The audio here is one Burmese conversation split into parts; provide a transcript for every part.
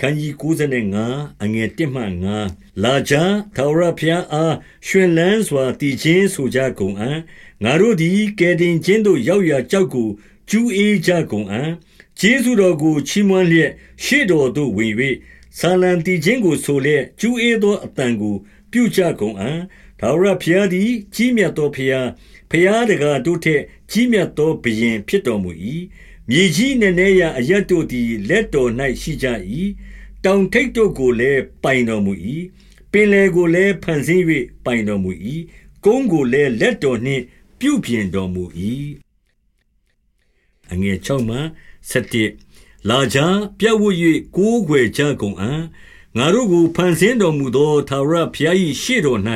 ခန်းကြီး95အငယ်1မှ9လာကြထာဝရဘုရားအားရှင်လန်းစွာတည်ခြင်းဆိုကြကုန်အံ့ငါတို့သည်ကယ်တင်ခြင်းသို့ရောက်ရာကြောက်ကိုကျူးအေးကြကုန်အံ့ကျေးဇူးတော်ကိုချီးမွမ်းလျက်ရှေ့တော်သို့ဝင်၍ဆာလံတည်ခြင်းကိုဆိုလျက်ကျူးအေးသောအတန်ကိုပြုကြကုန်အံ့ထာဝရဘုရားသည်ကြီးမြတ်သောဘုရားဘုရားတကားတို့ထက်ကြီးမြတ်သောဘုရင်ဖြစ်တော်မူ၏ မြေကြီးနည်းနည်းရာအရတ်တို့သည် လက်တော်၌ရှိကြ၏တောင်ထိပ်တို့ကိုလည်း ပိုင်တော်မူ၏ပင်လယ်ကိုလည်း ဖန်ဆင်း၍ပိုင်တော်မူ၏ကုန်းကိုလည်း လက်တော်နှင့် ပြုပြင်တော်မူ၏အငယ်6မှ7လာကြ ပြတ်ဝတ်၍ကိုးွယ်ကြကုန်အံ့ ငါတို့ကို ဖန်ဆင်းတော်မူသောသာရဘုရား၏ရှေ့တော်၌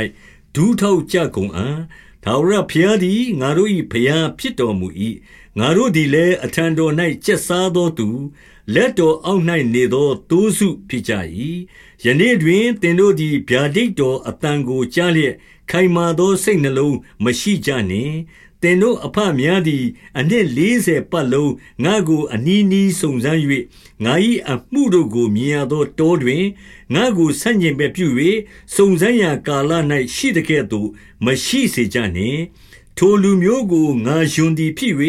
ဒူးထောက်ကြကုန်အံ့သာရဘုရားသည် ငါတို့၏ဘုရားဖြစ်တော်မူ၏ ငါတို့သည်လည်းအထံတော်၌ကျက်စားသောသူ လက်တော်အောက်၌နေသော သိုးစုဖြစ်ကြ၏ယနေ့တွင်သင်တို့သည် ဗျာဒိတ်တော်အတန်ကို ကြားလျက် ခိုင်မာသောစိတ်နှလုံးမရှိကြနှင့် သင်တို့အဖများသည် အနှစ်40ပတ်လုံး ငါကို အနီးနီးစုံစမ်း၍ငါ၏အမှုတို့ကို မြင်ရသောတောတွင် ငါကို ဆန့်ကျင်ပဲပြု၍စုံစမ်းရာကာလ၌ရှိတဲ့ကဲ့သို့ မရှိစေကြနှင့် ထိုလူမျိုးကိုငါယွန်သည်ဖြစ်၍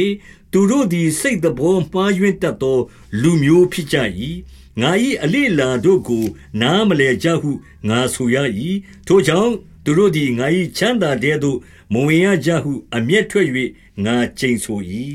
သူတို့သည် စိတ်တော်မှားယွင်းတတ်သော လူမျိုးဖြစ်ကြ၏ငါ၏အလေလာတို့ကို နားမလဲကြဟုငါဆိုရ၏ထိုကြောင့်သူတို့သည်ငါ၏ချမ်းသာတဲ့သို့မဝင်ရကြဟု အမျက်ထွက်၍ငါကျိန်ဆို၏